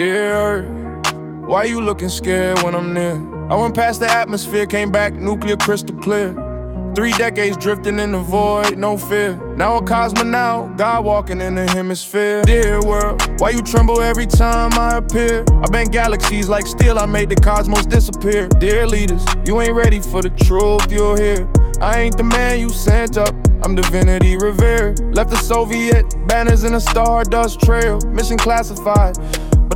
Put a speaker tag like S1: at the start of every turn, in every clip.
S1: Dear why you looking scared when I'm near? I went past the atmosphere, came back nuclear crystal clear. Three decades drifting in the void, no fear. Now a cosmonaut, God walking in the hemisphere. Dear world, why you tremble every time I appear? I bent galaxies like steel, I made the cosmos disappear. Dear leaders, you ain't ready for the truth you'll hear. I ain't the man you sent up, I'm divinity revered. Left the Soviet banners in a stardust trail, mission classified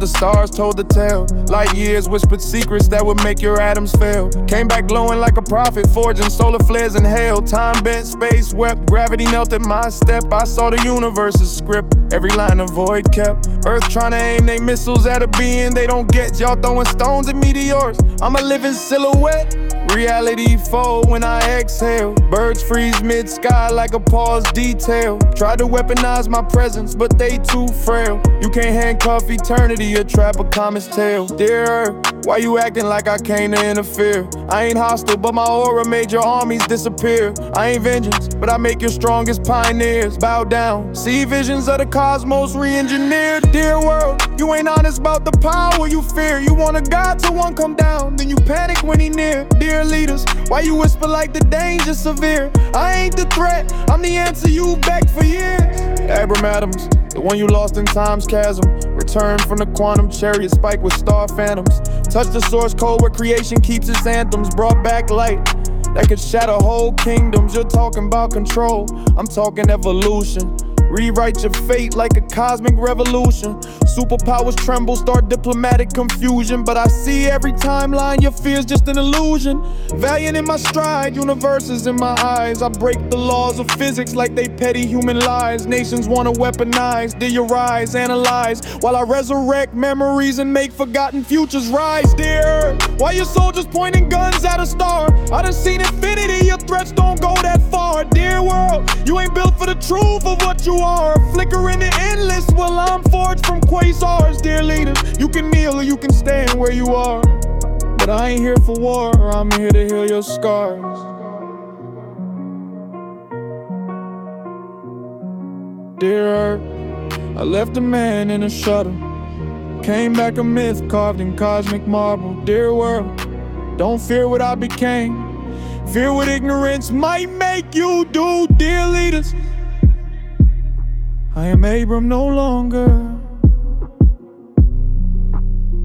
S1: the stars told the tale. Light years whispered secrets that would make your atoms fail. Came back glowing like a prophet, forging solar flares in hell. Time bent, space wept, gravity knelt at my step. I saw the universe's script, every line of void kept. Earth trying to aim their missiles at a being they don't get. Y'all throwing stones at meteors. I'm a living silhouette. Reality fold when I exhale. Birds freeze mid sky like a paused detail. Try to weaponize my presence, but they too frail. You can't handcuff eternity or trap a comet's tail. Dear Earth, why you acting like I came to interfere? I ain't hostile, but my aura made your armies disappear. I ain't vengeance, but I make your strongest pioneers bow down. See visions of the cosmos re engineered. Dear world, you ain't honest about the power you fear. You want a god till one come down, then you panic when he near. Dear leaders, why you whisper like the danger severe? I ain't the threat, I'm the answer you begged for years. Abram Adams, the one you lost in time's chasm. Return from the quantum chariot spike with star phantoms. Touch the source code where creation keeps its anthems. Brought back light that could shatter whole kingdoms. You're talking about control, I'm talking evolution. Rewrite your fate like a cosmic revolution. Superpowers tremble, start diplomatic confusion. But I see every timeline, your fear's just an illusion. Valiant in my stride, universes in my eyes. I break the laws of physics like they petty human lies. Nations wanna weaponize, theorize, analyze. While I resurrect memories and make forgotten futures rise. Dear, why your soldiers pointing guns at a star? I done seen infinity, your threats don't go that far. Dear world, you ain't built for the truth of what you are. Flickering the endless, well, I'm from quasars. Dear leaders, you can kneel or you can stand where you are. But I ain't here for war, I'm here to heal your scars. Dear Earth, I left a man in a shuttle. Came back a myth carved in cosmic marble. Dear world, don't fear what I became. Fear what ignorance might make you do, dear leaders. I am Abram no longer.